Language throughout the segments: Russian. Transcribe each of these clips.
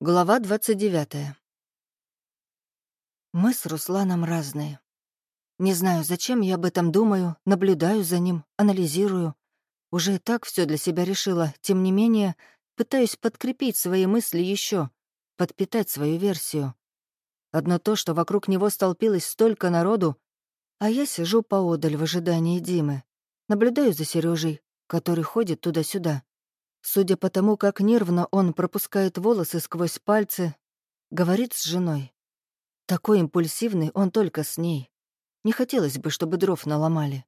Глава 29. Мы с Русланом разные. Не знаю, зачем я об этом думаю, наблюдаю за ним, анализирую. Уже и так все для себя решила, тем не менее, пытаюсь подкрепить свои мысли еще, подпитать свою версию. Одно то, что вокруг него столпилось столько народу, а я сижу поодаль в ожидании Димы, наблюдаю за Сережей, который ходит туда-сюда. Судя по тому, как нервно он пропускает волосы сквозь пальцы, говорит с женой. Такой импульсивный он только с ней. Не хотелось бы, чтобы дров наломали.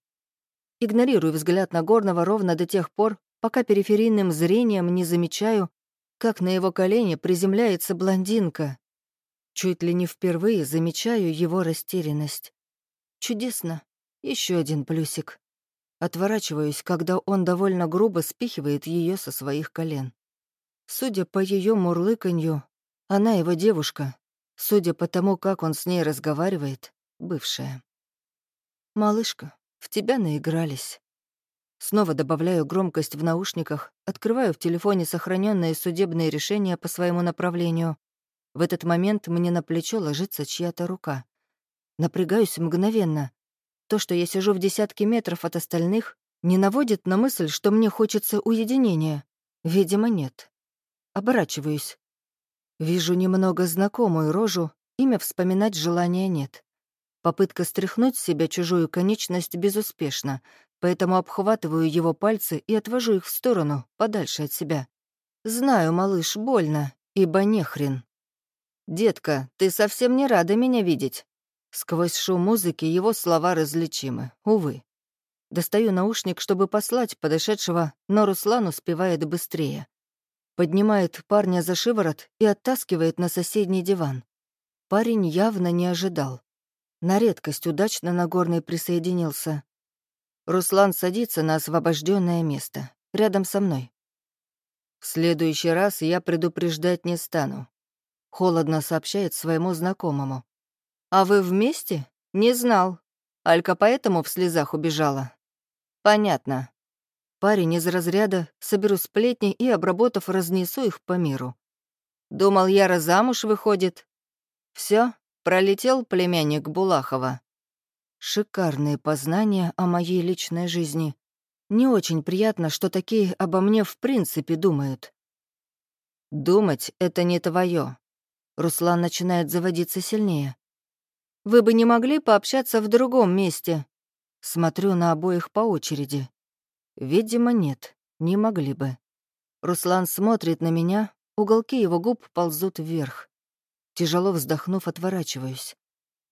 Игнорирую взгляд Нагорного ровно до тех пор, пока периферийным зрением не замечаю, как на его колени приземляется блондинка. Чуть ли не впервые замечаю его растерянность. Чудесно. Еще один плюсик. Отворачиваюсь, когда он довольно грубо спихивает ее со своих колен. Судя по ее мурлыканью, она его девушка. Судя по тому, как он с ней разговаривает, бывшая. «Малышка, в тебя наигрались». Снова добавляю громкость в наушниках, открываю в телефоне сохраненные судебные решения по своему направлению. В этот момент мне на плечо ложится чья-то рука. Напрягаюсь мгновенно. То, что я сижу в десятке метров от остальных, не наводит на мысль, что мне хочется уединения. Видимо, нет. Оборачиваюсь. Вижу немного знакомую рожу, имя вспоминать желания нет. Попытка стряхнуть с себя чужую конечность безуспешна, поэтому обхватываю его пальцы и отвожу их в сторону, подальше от себя. Знаю, малыш, больно, ибо нехрен. «Детка, ты совсем не рада меня видеть?» Сквозь шум музыки его слова различимы, увы. Достаю наушник, чтобы послать подошедшего, но Руслан успевает быстрее. Поднимает парня за шиворот и оттаскивает на соседний диван. Парень явно не ожидал. На редкость удачно Нагорный присоединился. Руслан садится на освобожденное место, рядом со мной. «В следующий раз я предупреждать не стану», — холодно сообщает своему знакомому. «А вы вместе? Не знал. Алька поэтому в слезах убежала?» «Понятно. Парень из разряда «соберу сплетни и, обработав, разнесу их по миру». Думал, Яра замуж выходит. Все, пролетел племянник Булахова. Шикарные познания о моей личной жизни. Не очень приятно, что такие обо мне в принципе думают. «Думать — это не твое. Руслан начинает заводиться сильнее. Вы бы не могли пообщаться в другом месте?» Смотрю на обоих по очереди. Видимо, нет, не могли бы. Руслан смотрит на меня, уголки его губ ползут вверх. Тяжело вздохнув, отворачиваюсь.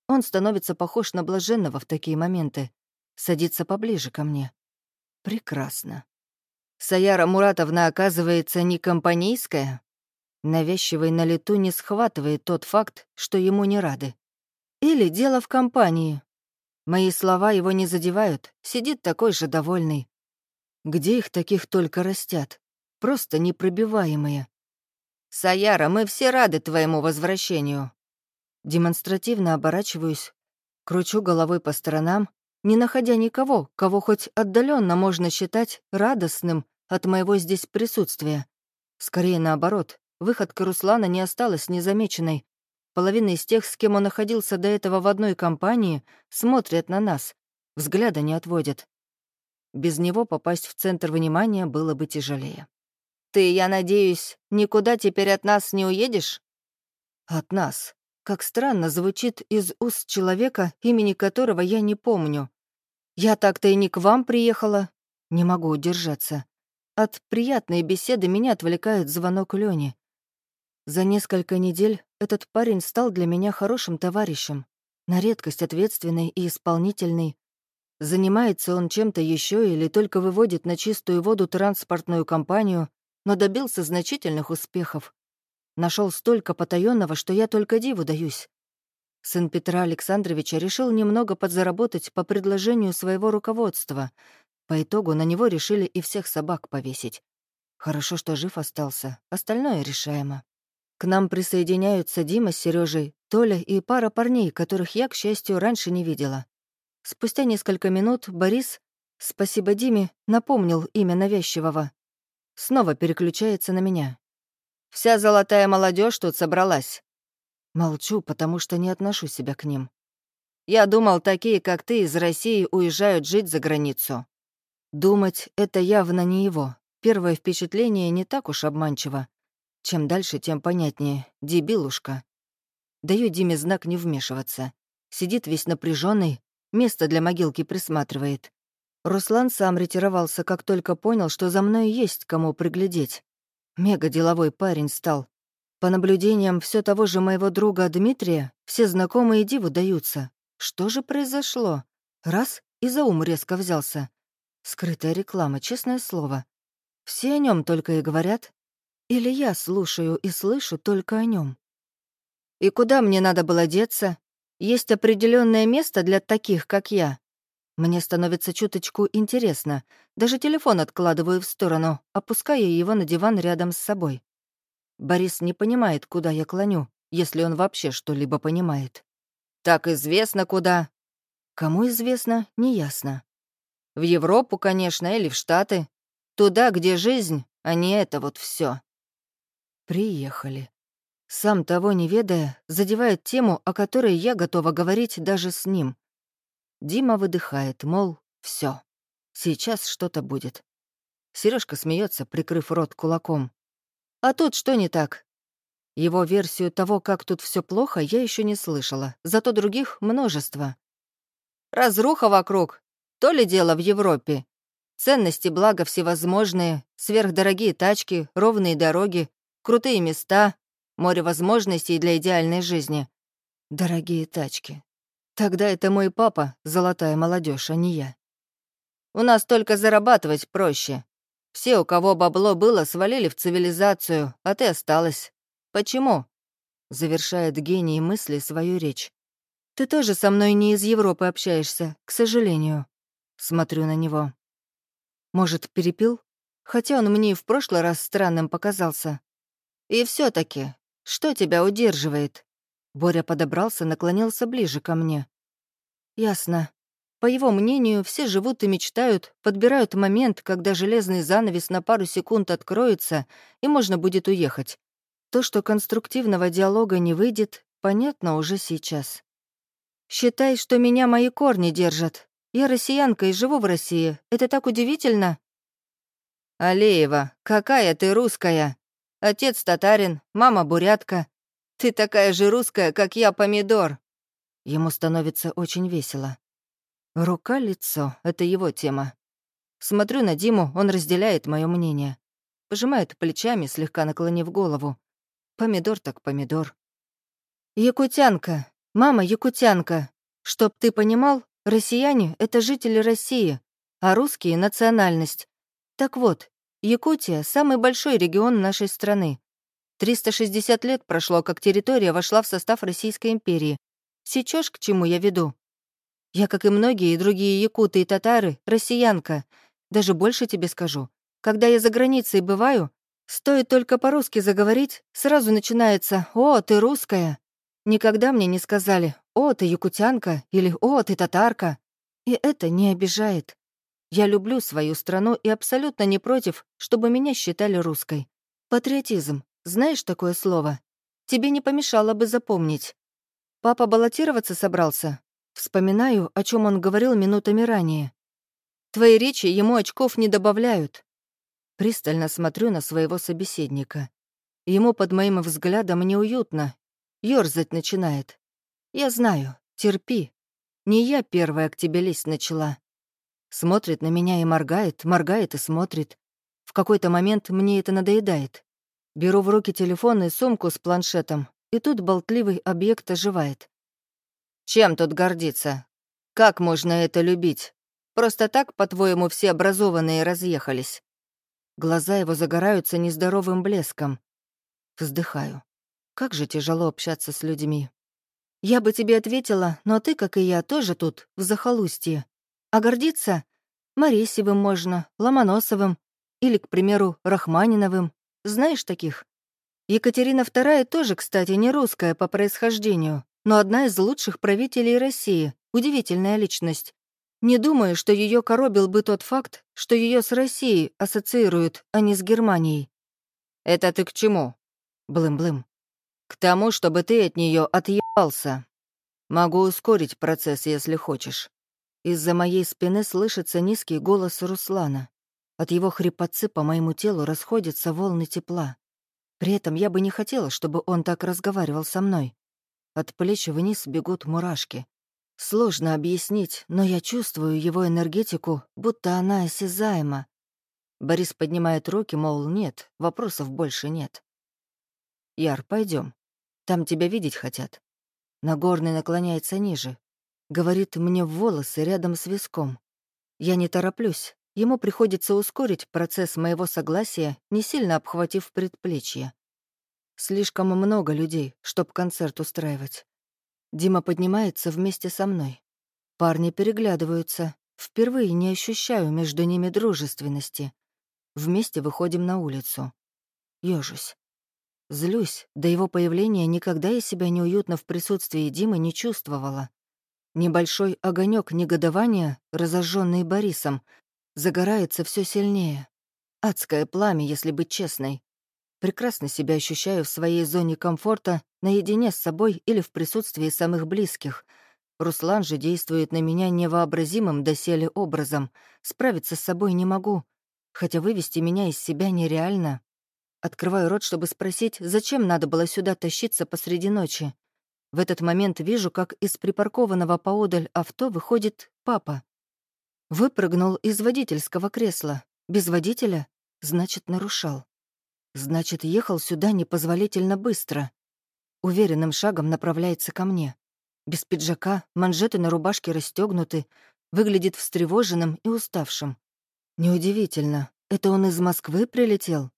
Он становится похож на блаженного в такие моменты. Садится поближе ко мне. Прекрасно. Саяра Муратовна, оказывается, не компанейская? Навязчивый на лету не схватывает тот факт, что ему не рады. Или дело в компании. Мои слова его не задевают, сидит такой же довольный. Где их таких только растят? Просто непробиваемые. «Саяра, мы все рады твоему возвращению». Демонстративно оборачиваюсь, кручу головой по сторонам, не находя никого, кого хоть отдаленно можно считать радостным от моего здесь присутствия. Скорее наоборот, выходка Руслана не осталась незамеченной, Половина из тех, с кем он находился до этого в одной компании, смотрят на нас, взгляда не отводят. Без него попасть в центр внимания было бы тяжелее. «Ты, я надеюсь, никуда теперь от нас не уедешь?» «От нас», как странно звучит из уст человека, имени которого я не помню. Я так-то и не к вам приехала. Не могу удержаться. От приятной беседы меня отвлекает звонок Лёни. За несколько недель этот парень стал для меня хорошим товарищем, на редкость ответственный и исполнительный. Занимается он чем-то еще или только выводит на чистую воду транспортную компанию, но добился значительных успехов. Нашел столько потаенного, что я только диву даюсь. Сын Петра Александровича решил немного подзаработать по предложению своего руководства. По итогу на него решили и всех собак повесить. Хорошо, что жив остался, остальное решаемо. К нам присоединяются Дима с Сережей, Толя и пара парней, которых я, к счастью, раньше не видела. Спустя несколько минут Борис, спасибо Диме, напомнил имя навязчивого. Снова переключается на меня. Вся золотая молодежь тут собралась. Молчу, потому что не отношу себя к ним. Я думал, такие, как ты, из России уезжают жить за границу. Думать — это явно не его. Первое впечатление не так уж обманчиво. Чем дальше, тем понятнее. Дебилушка. Даю Диме знак не вмешиваться. Сидит весь напряженный, место для могилки присматривает. Руслан сам ретировался, как только понял, что за мной есть кому приглядеть. Мега деловой парень стал. По наблюдениям все того же моего друга Дмитрия, все знакомые диву даются. Что же произошло? Раз — и за ум резко взялся. Скрытая реклама, честное слово. Все о нем только и говорят. Или я слушаю и слышу только о нем. И куда мне надо было деться? Есть определенное место для таких, как я. Мне становится чуточку интересно. Даже телефон откладываю в сторону, опуская его на диван рядом с собой. Борис не понимает, куда я клоню, если он вообще что-либо понимает. «Так известно куда». Кому известно, неясно. В Европу, конечно, или в Штаты. Туда, где жизнь, а не это вот все. Приехали. Сам того не ведая, задевает тему, о которой я готова говорить даже с ним. Дима выдыхает, мол, все, сейчас что-то будет. Сережка смеется, прикрыв рот кулаком. А тут что не так? Его версию того, как тут все плохо, я еще не слышала, зато других множество. Разруха вокруг, то ли дело в Европе. Ценности, блага всевозможные, сверхдорогие тачки, ровные дороги, крутые места, море возможностей для идеальной жизни. Дорогие тачки. Тогда это мой папа, золотая молодежь, а не я. У нас только зарабатывать проще. Все, у кого бабло было, свалили в цивилизацию, а ты осталась. Почему?» Завершает гений мысли свою речь. «Ты тоже со мной не из Европы общаешься, к сожалению». Смотрю на него. Может, перепил? Хотя он мне и в прошлый раз странным показался. И все таки что тебя удерживает?» Боря подобрался, наклонился ближе ко мне. «Ясно. По его мнению, все живут и мечтают, подбирают момент, когда железный занавес на пару секунд откроется, и можно будет уехать. То, что конструктивного диалога не выйдет, понятно уже сейчас. «Считай, что меня мои корни держат. Я россиянка и живу в России. Это так удивительно?» «Алеева, какая ты русская!» Отец татарин, мама бурятка. Ты такая же русская, как я, помидор». Ему становится очень весело. Рука-лицо — это его тема. Смотрю на Диму, он разделяет мое мнение. Пожимает плечами, слегка наклонив голову. Помидор так помидор. «Якутянка, мама якутянка. Чтоб ты понимал, россияне — это жители России, а русские — национальность. Так вот, Якутия — самый большой регион нашей страны. 360 лет прошло, как территория вошла в состав Российской империи. Сечешь, к чему я веду? Я, как и многие другие якуты и татары, россиянка. Даже больше тебе скажу. Когда я за границей бываю, стоит только по-русски заговорить, сразу начинается «О, ты русская». Никогда мне не сказали «О, ты якутянка» или «О, ты татарка». И это не обижает. Я люблю свою страну и абсолютно не против, чтобы меня считали русской. Патриотизм. Знаешь такое слово? Тебе не помешало бы запомнить. Папа баллотироваться собрался. Вспоминаю, о чем он говорил минутами ранее. Твои речи ему очков не добавляют. Пристально смотрю на своего собеседника. Ему под моим взглядом неуютно. Ёрзать начинает. Я знаю, терпи. Не я первая к тебе лезть начала. Смотрит на меня и моргает, моргает и смотрит. В какой-то момент мне это надоедает. Беру в руки телефон и сумку с планшетом, и тут болтливый объект оживает. «Чем тут гордиться? Как можно это любить? Просто так, по-твоему, все образованные разъехались?» Глаза его загораются нездоровым блеском. Вздыхаю. Как же тяжело общаться с людьми. Я бы тебе ответила, но ты, как и я, тоже тут, в захолустье. А гордиться? Моресевым можно, Ломоносовым или, к примеру, Рахманиновым. Знаешь таких? Екатерина II тоже, кстати, не русская по происхождению, но одна из лучших правителей России, удивительная личность. Не думаю, что ее коробил бы тот факт, что ее с Россией ассоциируют, а не с Германией. «Это ты к чему?» Блым-блым. К тому, чтобы ты от нее отъебался. Могу ускорить процесс, если хочешь. Из-за моей спины слышится низкий голос Руслана. От его хрипотцы по моему телу расходятся волны тепла. При этом я бы не хотела, чтобы он так разговаривал со мной. От плеч вниз бегут мурашки. Сложно объяснить, но я чувствую его энергетику, будто она осязаема. Борис поднимает руки, мол, нет, вопросов больше нет. «Яр, пойдем. Там тебя видеть хотят». Нагорный наклоняется ниже. Говорит мне в волосы рядом с виском. Я не тороплюсь. Ему приходится ускорить процесс моего согласия, не сильно обхватив предплечье. Слишком много людей, чтоб концерт устраивать. Дима поднимается вместе со мной. Парни переглядываются. Впервые не ощущаю между ними дружественности. Вместе выходим на улицу. Ёжусь. Злюсь, до его появления никогда я себя неуютно в присутствии Димы не чувствовала. Небольшой огонек негодования, разожженный Борисом, загорается все сильнее. Адское пламя, если быть честной. Прекрасно себя ощущаю в своей зоне комфорта, наедине с собой или в присутствии самых близких. Руслан же действует на меня невообразимым доселе образом. Справиться с собой не могу, хотя вывести меня из себя нереально. Открываю рот, чтобы спросить, зачем надо было сюда тащиться посреди ночи. В этот момент вижу, как из припаркованного поодаль авто выходит папа. Выпрыгнул из водительского кресла. Без водителя? Значит, нарушал. Значит, ехал сюда непозволительно быстро. Уверенным шагом направляется ко мне. Без пиджака, манжеты на рубашке расстегнуты, выглядит встревоженным и уставшим. Неудивительно, это он из Москвы прилетел?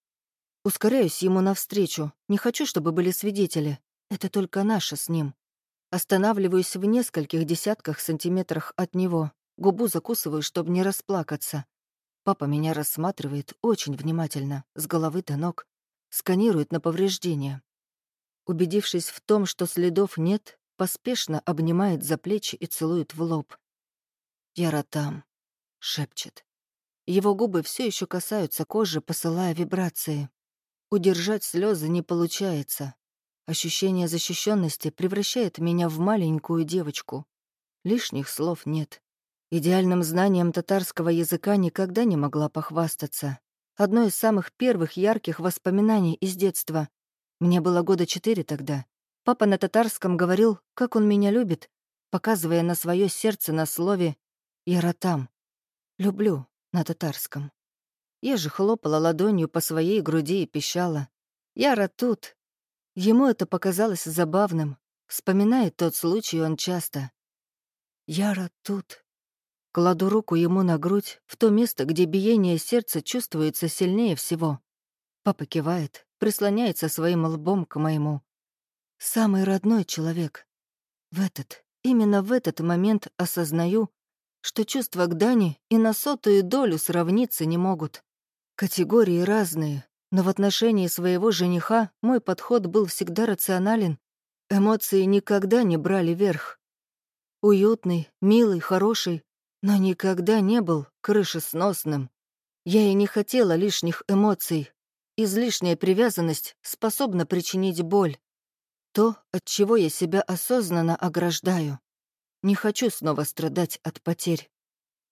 Ускоряюсь ему навстречу. Не хочу, чтобы были свидетели. Это только наше с ним. Останавливаюсь в нескольких десятках сантиметрах от него. Губу закусываю, чтобы не расплакаться. Папа меня рассматривает очень внимательно, с головы до ног. Сканирует на повреждения. Убедившись в том, что следов нет, поспешно обнимает за плечи и целует в лоб. «Яра там», — шепчет. Его губы все еще касаются кожи, посылая вибрации. Удержать слезы не получается. Ощущение защищенности превращает меня в маленькую девочку. Лишних слов нет. Идеальным знанием татарского языка никогда не могла похвастаться. Одно из самых первых ярких воспоминаний из детства. Мне было года четыре тогда. Папа на татарском говорил, как он меня любит, показывая на свое сердце на слове «Яратам». «Люблю» на татарском. Я же хлопала ладонью по своей груди и пищала. «Яра тут!» Ему это показалось забавным. Вспоминает тот случай он часто. «Яра тут!» Кладу руку ему на грудь, в то место, где биение сердца чувствуется сильнее всего. Папа кивает, прислоняется своим лбом к моему. Самый родной человек. В этот, именно в этот момент осознаю, что чувства к Дане и на сотую долю сравниться не могут. Категории разные, но в отношении своего жениха мой подход был всегда рационален. Эмоции никогда не брали верх. Уютный, милый, хороший, но никогда не был крышесносным. Я и не хотела лишних эмоций. Излишняя привязанность способна причинить боль. То, от чего я себя осознанно ограждаю. Не хочу снова страдать от потерь.